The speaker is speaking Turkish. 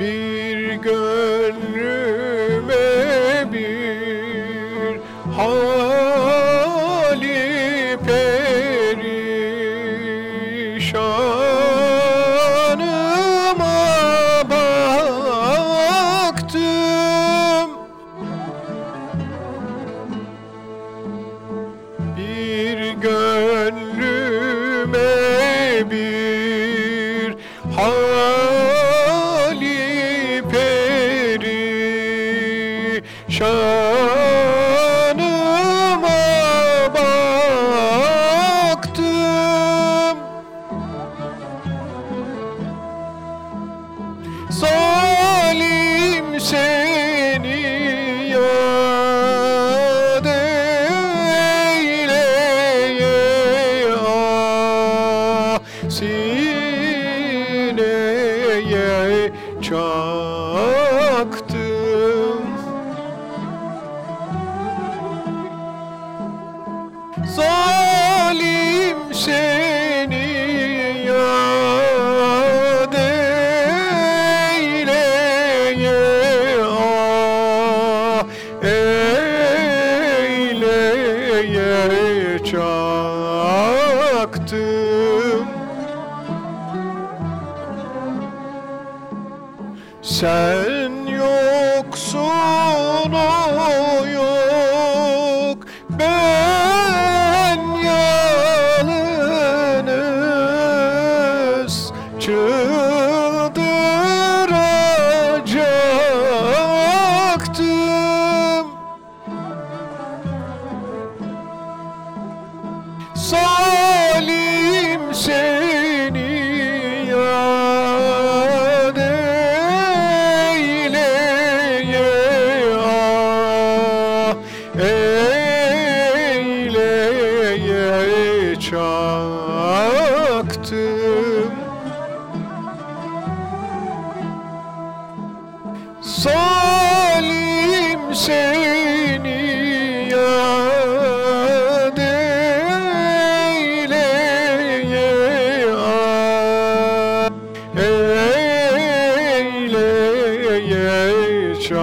Bir gönlüme bir hali perişanıma baktım. Bir gönlüme bir perişanıma baktım. Zalim seni yad eyleye ah sineye çaktım çaktım Sen yoksun o yok. Ben salim seni yad eyleye ah eyleye çaktım. Salim eyleye çaktı.